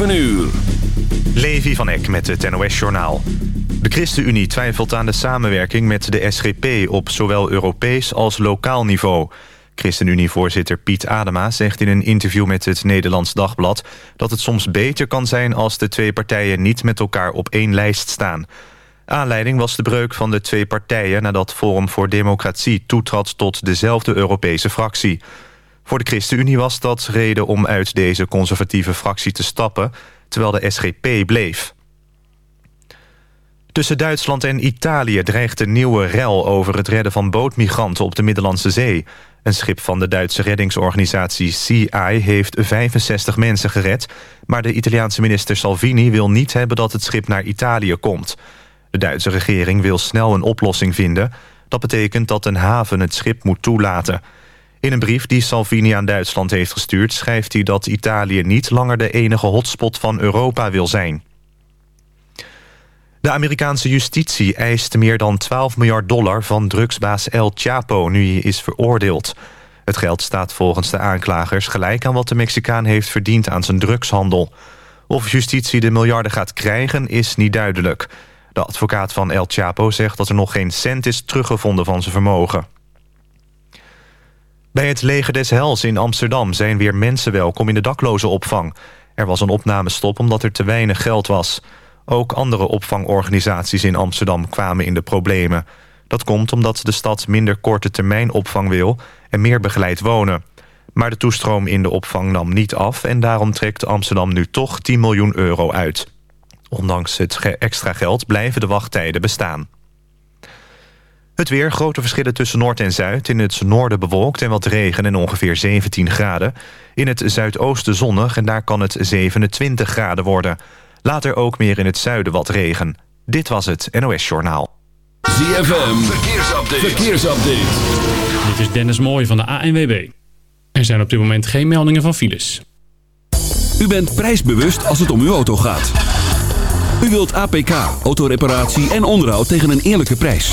7 uur. Levi van Eck met het NOS-journaal. De ChristenUnie twijfelt aan de samenwerking met de SGP... op zowel Europees als lokaal niveau. ChristenUnie-voorzitter Piet Adema zegt in een interview met het Nederlands Dagblad... dat het soms beter kan zijn als de twee partijen niet met elkaar op één lijst staan. Aanleiding was de breuk van de twee partijen... nadat Forum voor Democratie toetrad tot dezelfde Europese fractie... Voor de ChristenUnie was dat reden om uit deze conservatieve fractie te stappen... terwijl de SGP bleef. Tussen Duitsland en Italië dreigt een nieuwe rel... over het redden van bootmigranten op de Middellandse Zee. Een schip van de Duitse reddingsorganisatie CI heeft 65 mensen gered... maar de Italiaanse minister Salvini wil niet hebben dat het schip naar Italië komt. De Duitse regering wil snel een oplossing vinden. Dat betekent dat een haven het schip moet toelaten... In een brief die Salvini aan Duitsland heeft gestuurd... schrijft hij dat Italië niet langer de enige hotspot van Europa wil zijn. De Amerikaanse justitie eist meer dan 12 miljard dollar... van drugsbaas El Chapo nu hij is veroordeeld. Het geld staat volgens de aanklagers gelijk aan wat de Mexicaan heeft verdiend aan zijn drugshandel. Of justitie de miljarden gaat krijgen is niet duidelijk. De advocaat van El Chapo zegt dat er nog geen cent is teruggevonden van zijn vermogen. Bij het Leger des Hels in Amsterdam zijn weer mensen welkom in de daklozenopvang. Er was een opnamestop omdat er te weinig geld was. Ook andere opvangorganisaties in Amsterdam kwamen in de problemen. Dat komt omdat de stad minder korte termijn opvang wil en meer begeleid wonen. Maar de toestroom in de opvang nam niet af... en daarom trekt Amsterdam nu toch 10 miljoen euro uit. Ondanks het extra geld blijven de wachttijden bestaan. Het weer, grote verschillen tussen Noord en Zuid. In het noorden bewolkt en wat regen en ongeveer 17 graden. In het zuidoosten zonnig en daar kan het 27 graden worden. Later ook meer in het zuiden wat regen. Dit was het NOS Journaal. ZFM, verkeersupdate. verkeersupdate. Dit is Dennis Mooij van de ANWB. Er zijn op dit moment geen meldingen van files. U bent prijsbewust als het om uw auto gaat. U wilt APK, autoreparatie en onderhoud tegen een eerlijke prijs.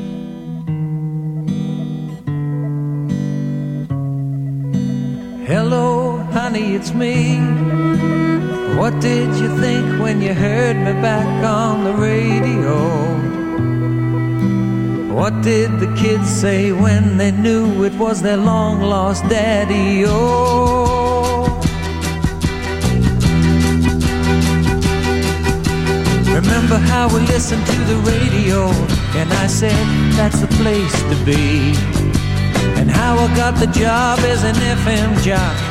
It's me. What did you think when you heard me back on the radio? What did the kids say when they knew it was their long lost daddy? Oh, remember how we listened to the radio and I said that's the place to be. And how I got the job as an FM jock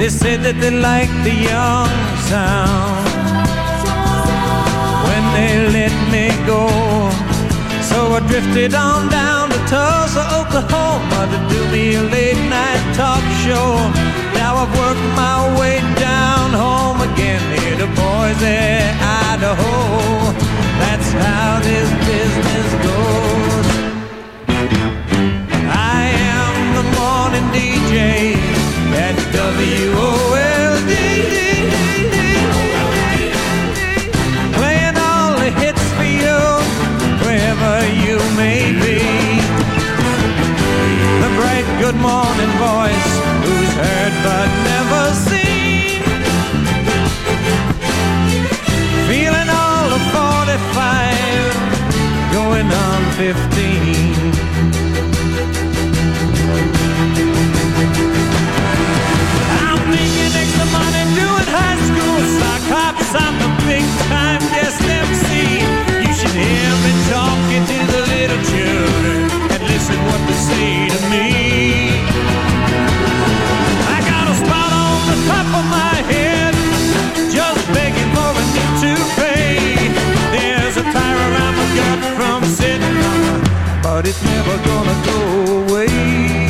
They said that they liked the young sound when they let me go. So I drifted on down to Tulsa, Oklahoma to do me a late night talk show. Now I've worked my way down home again here to Boise, Idaho. That's how this business goes. I am the morning DJ Playing oh, all the hits for you, wherever you may be. The bright good morning voice, who's heard but never seen. Feeling all of 45, going on 15. High school. I'm big time guest MC. You should hear me talking to the little children and listen what they say to me. I got a spot on the top of my head, just begging for a new toupee. There's a tire from sitting it, but it's never gonna go away.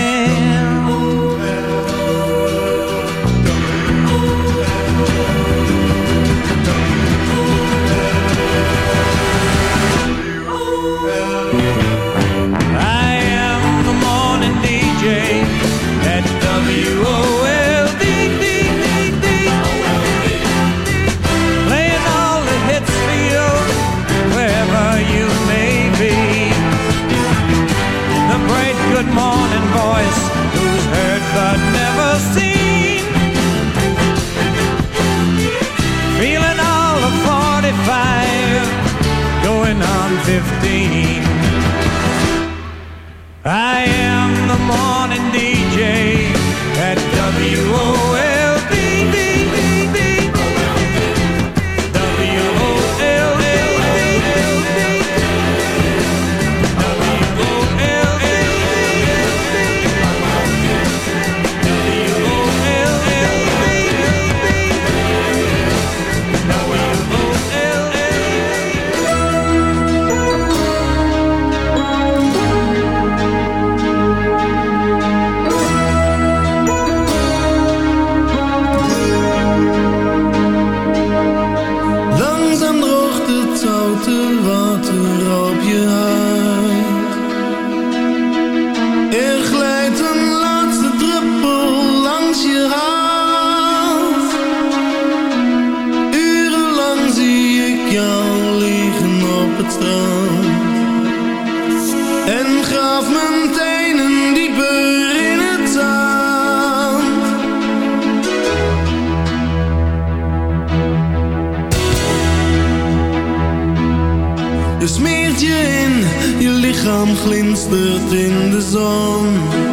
45, going on 15. I am the morning DJ at WOLD. Glinstert in de zon.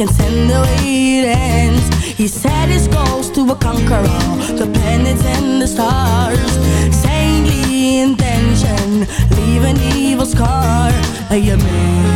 can contend the way it ends He set his goals to conquer all the planets and the stars. Saintly intention, leave an evil scar. Amen.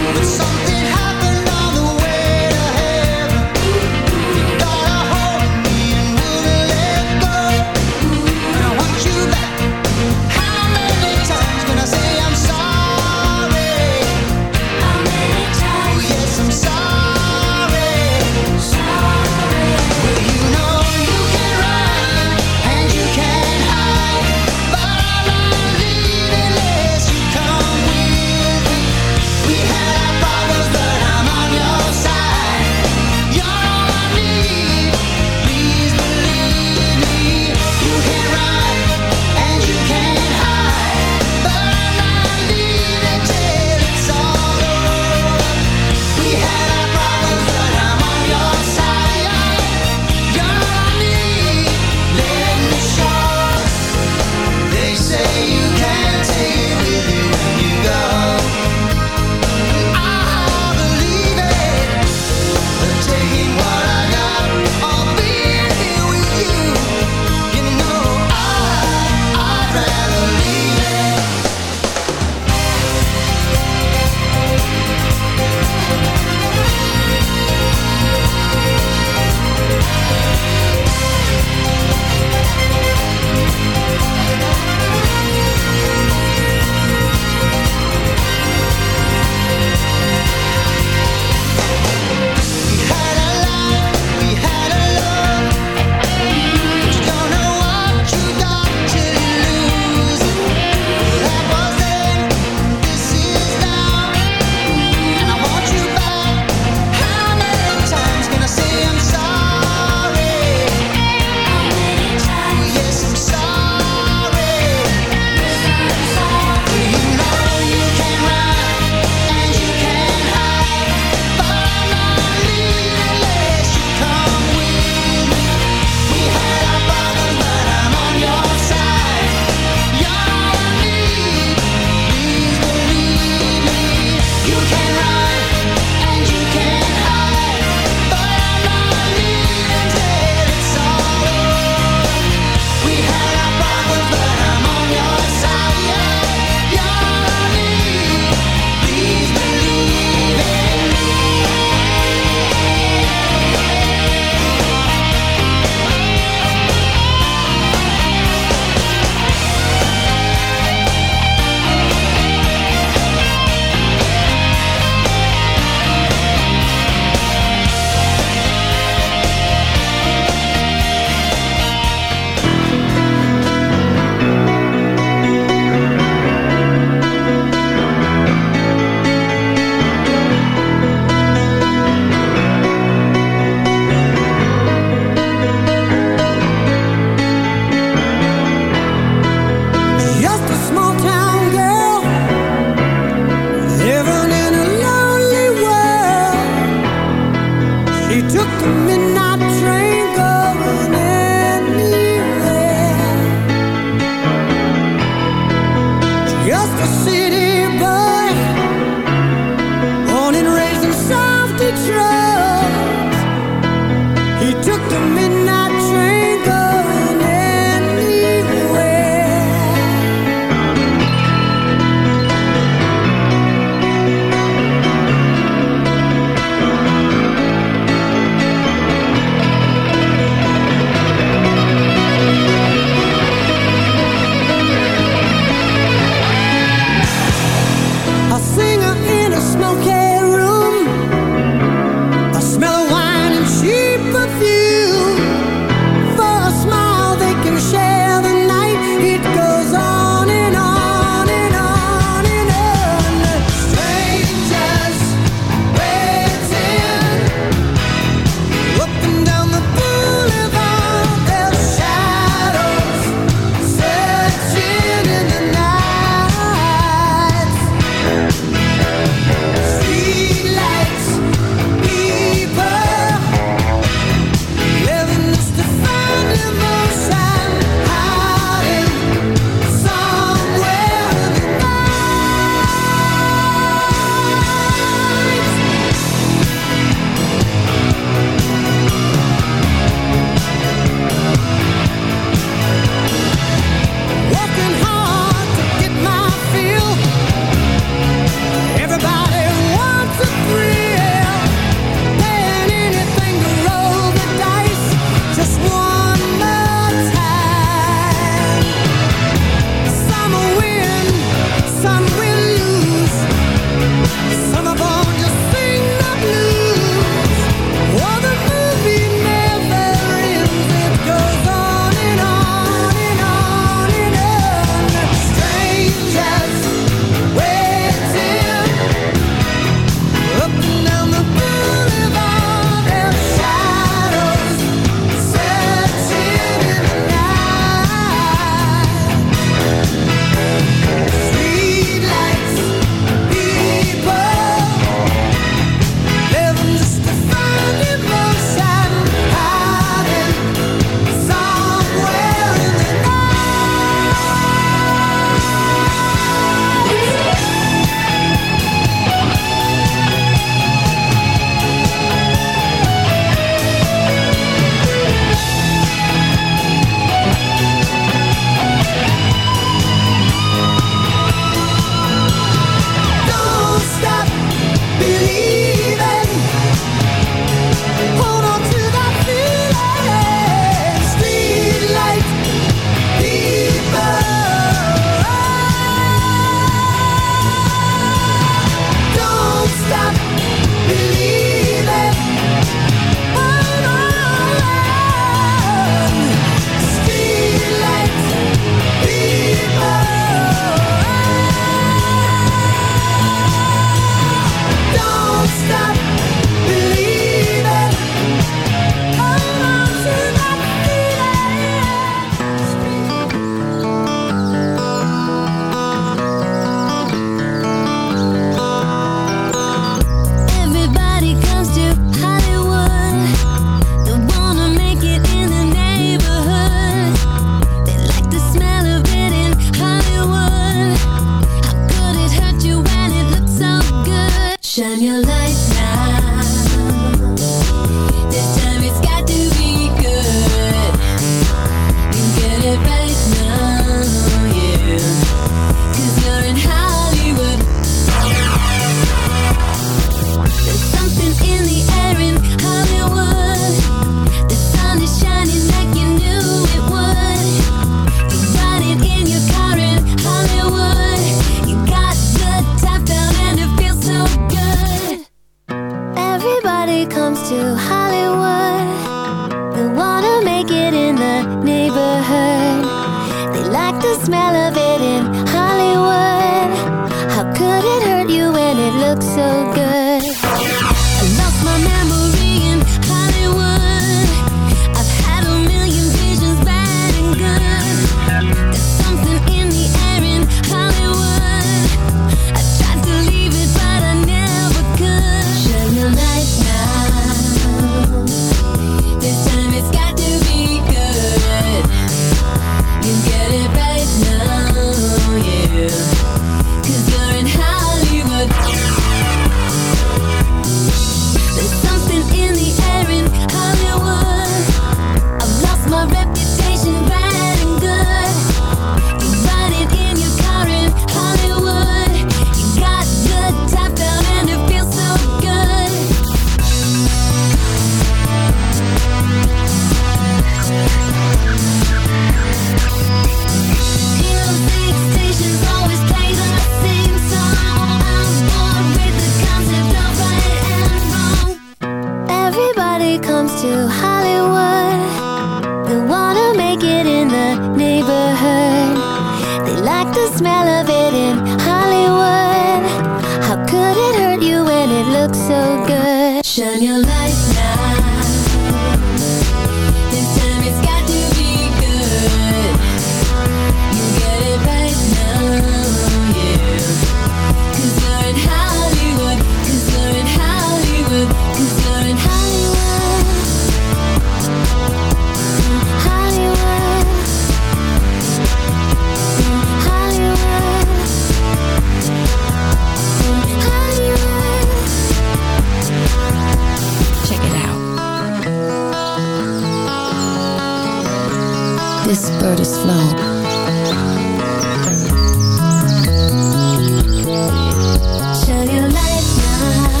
Of your life now.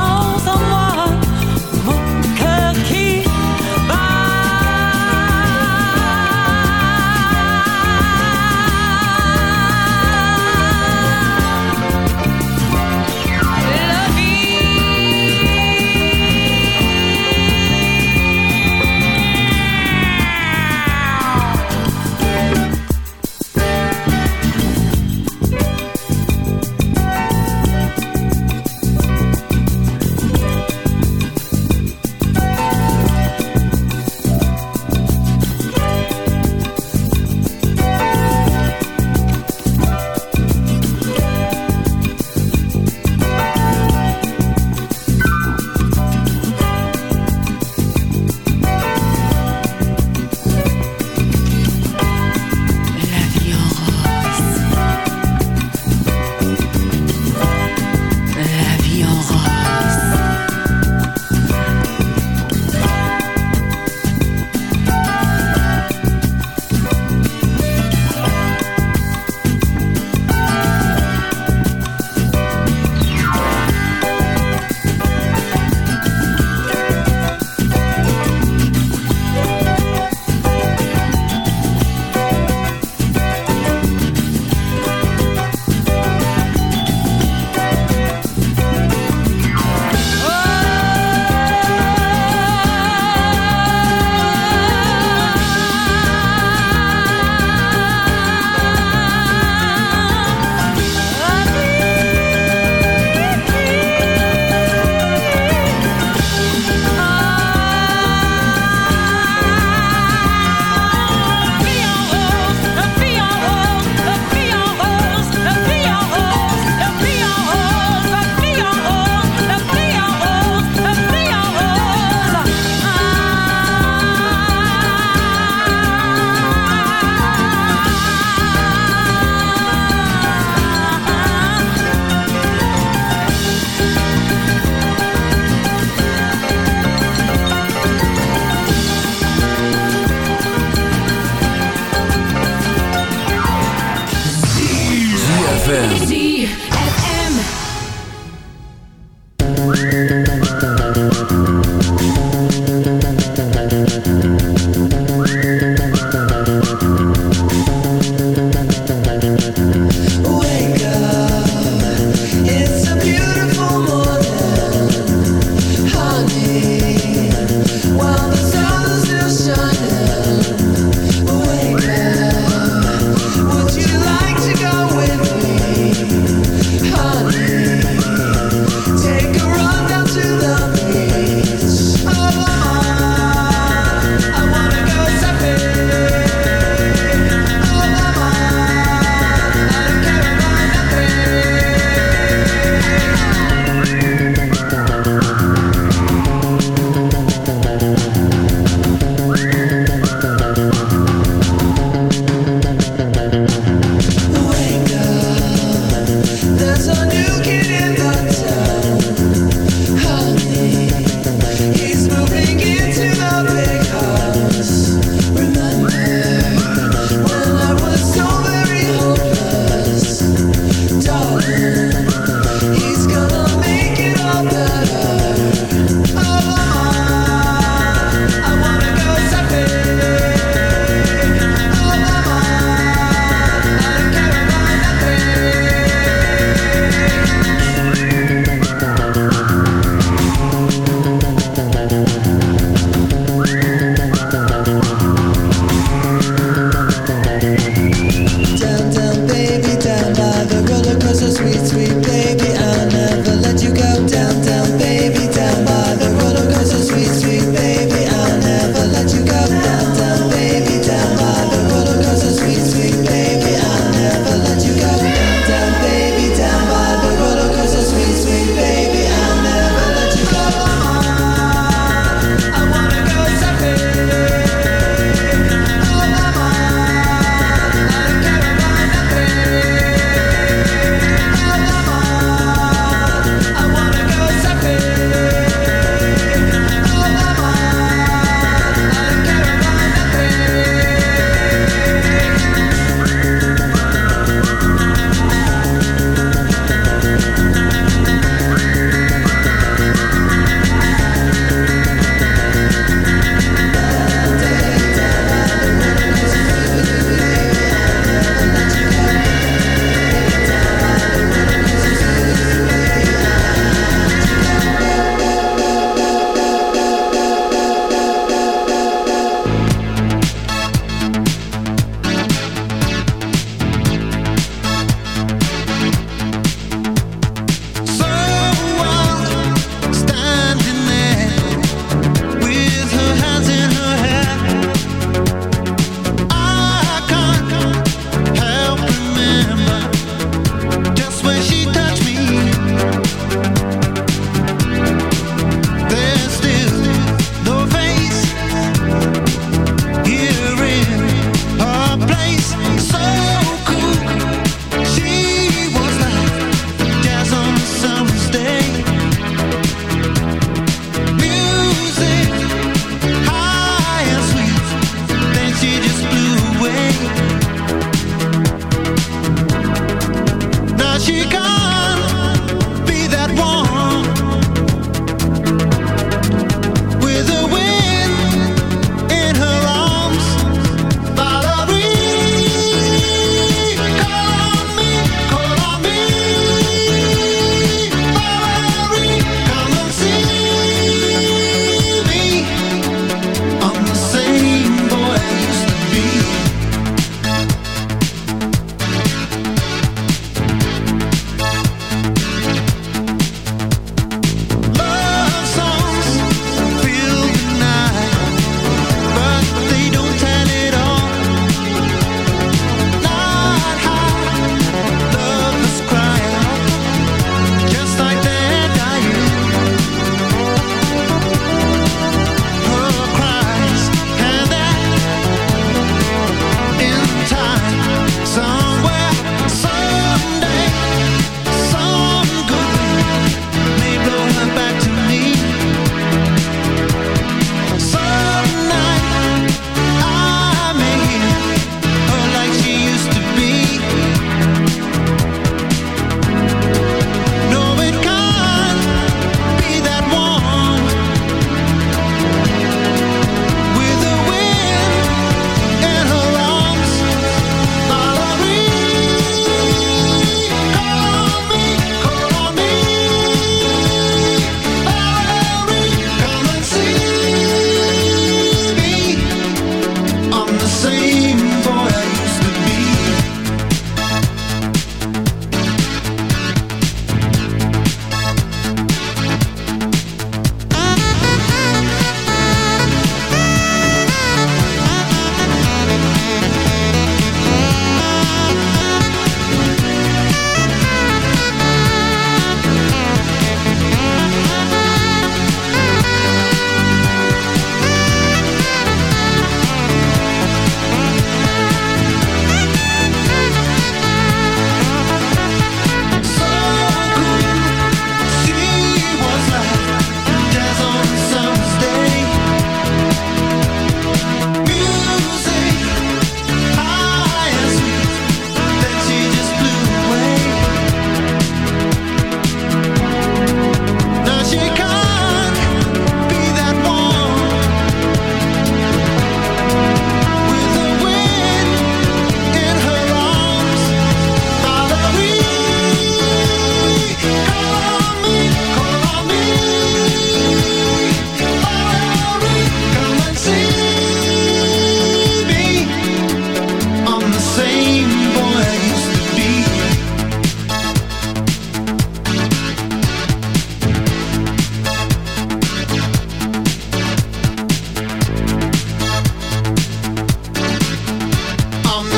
saw someone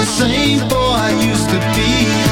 the same boy I used to be.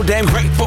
so damn grateful.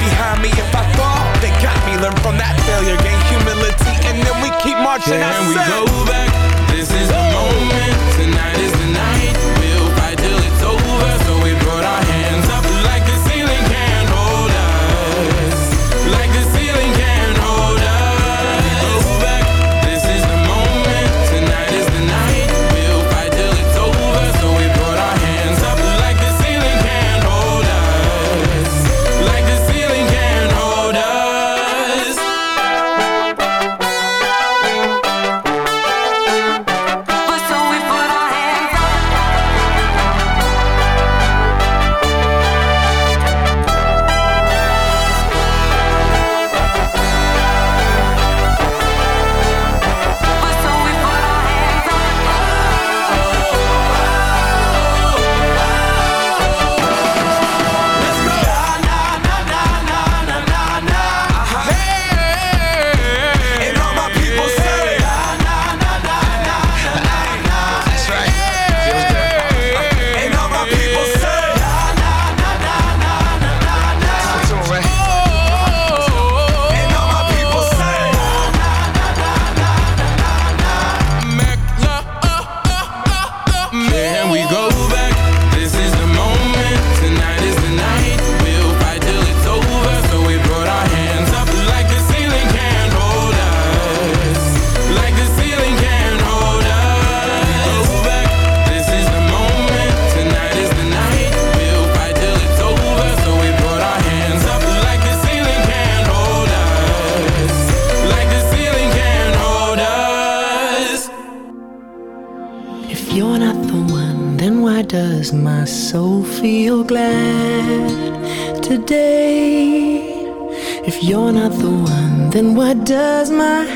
behind me. If I fall, they got me. Learn from that failure, gain humility, and then we keep marching. Can we go back? This is the moment. Tonight is the night. We'll fight till it's over. So we put our hands up like the ceiling can't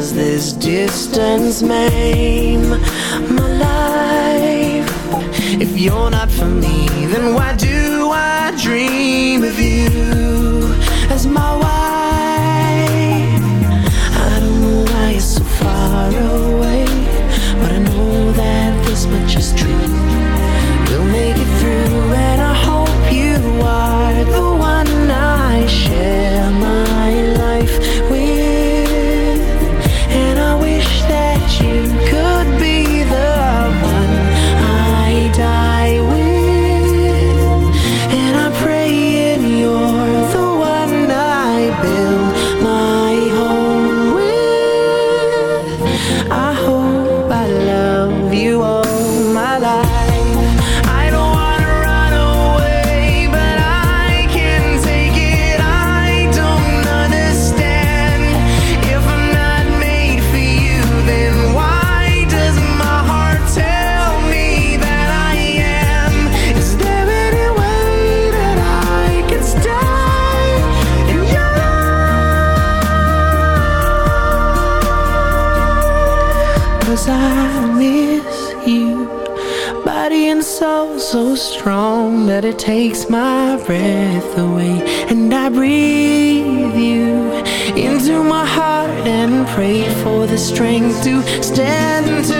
does this distance maim my life? If you're not for me, then why do water takes my breath away And I breathe you into my heart And pray for the strength to stand to